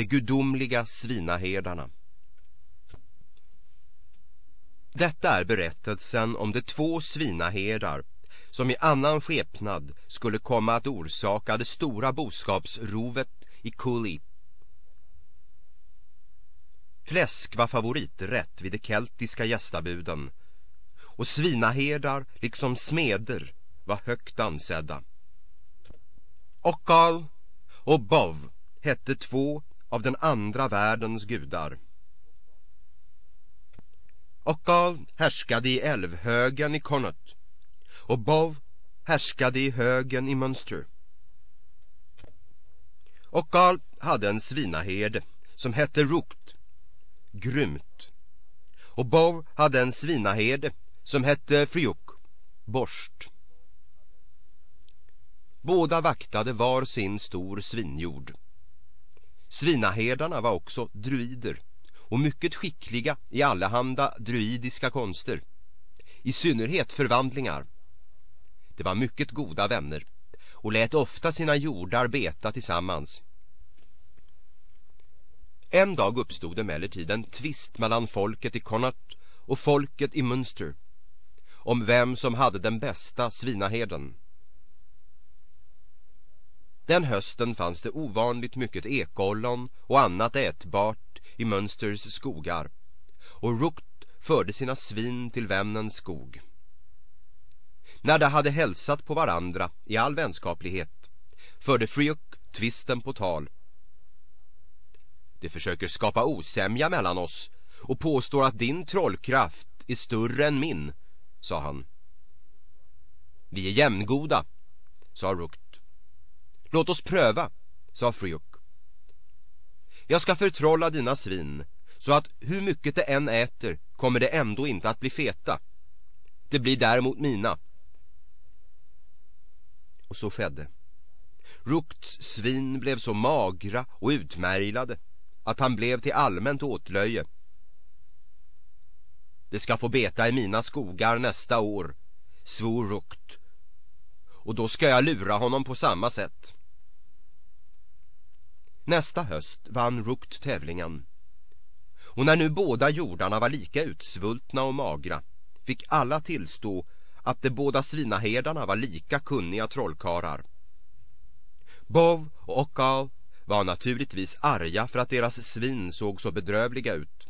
de gudomliga svinaherdarna. Detta är berättelsen om de två svinaherdar som i annan skepnad skulle komma att orsaka det stora boskapsrovet i Cooley. Fläsk var favoriträtt vid de keltiska gästabuden och svinaherdar liksom smeder var högt ansedda. Okkal och Bov hette två av den andra världens gudar. Okkal härskade i älvhögen i Connaught och Bov härskade i högen i Munster. Okkal hade en svinaherde som hette Rukt, grymt. Och Bov hade en svinaherde som hette Friuk, borst. Båda vaktade var sin stor svinjord. Svinaherdarna var också druider och mycket skickliga i allehanda druidiska konster. I synnerhet förvandlingar. Det var mycket goda vänner och lät ofta sina jordar beta tillsammans. En dag uppstod emellertid en tvist mellan folket i Connacht och folket i Munster om vem som hade den bästa svinaherden. Den hösten fanns det ovanligt mycket ekollon och annat ätbart i Mönsters skogar och Rukt förde sina svin till vännens skog. När de hade hälsat på varandra i all vänskaplighet förde Friuk tvisten på tal. Det försöker skapa osämja mellan oss och påstår att din trollkraft är större än min, sa han. Vi är jämngoda, sa Rukt. Låt oss pröva, sa Friuk. Jag ska förtrolla dina svin så att hur mycket det än äter kommer det ändå inte att bli feta. Det blir däremot mina. Och så skedde. Rukts svin blev så magra och utmärglade att han blev till allmänt åtlöje. Det ska få beta i mina skogar nästa år, svor Rukt. Och då ska jag lura honom på samma sätt. Nästa höst vann Rukt tävlingen. Och när nu båda jordarna var lika utsvultna och magra fick alla tillstå att de båda svinaherdarna var lika kunniga trollkarlar. Bov och Okal var naturligtvis arga för att deras svin såg så bedrövliga ut.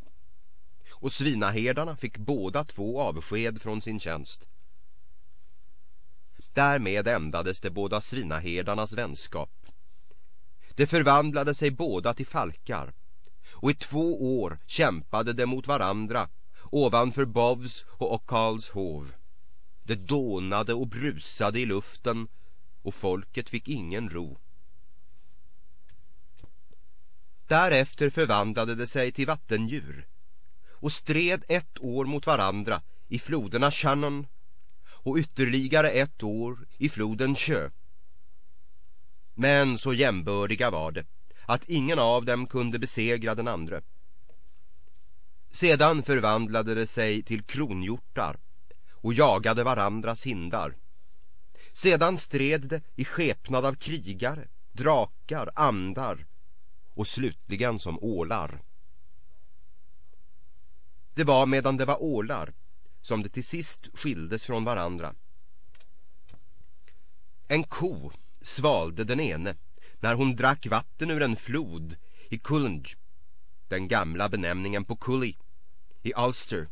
Och svinaherdarna fick båda två avsked från sin tjänst. Därmed ändades de båda svinaherdarnas vänskap. De förvandlade sig båda till falkar och i två år kämpade de mot varandra ovanför Bovs och Okals hov. Det dånade och brusade i luften och folket fick ingen ro. Därefter förvandlade de sig till vattendjur och stred ett år mot varandra i floderna Shannon och ytterligare ett år i floden Kö. Men så jämbördiga var det att ingen av dem kunde besegra den andra. Sedan förvandlade de sig till kronhjortar och jagade varandras hindar. Sedan stred det i skepnad av krigare, drakar, andar och slutligen som ålar. Det var medan det var ålar som det till sist skildes från varandra. En ko svalde den ene när hon drack vatten ur en flod i Kullenj, den gamla benämningen på Kulli, i Ulster.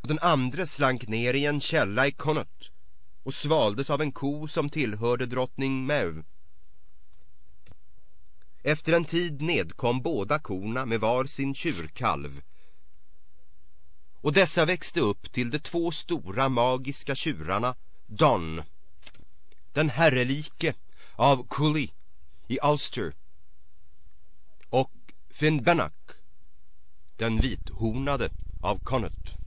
Den andra slank ner i en källa i Connaught och svaldes av en ko som tillhörde drottning Mev. Efter en tid nedkom båda korna med var sin tjurkalv och dessa växte upp till de två stora magiska tjurarna Don den herrelike av Cully i Ulster och Finn Bennack, den vithornade av Connaught.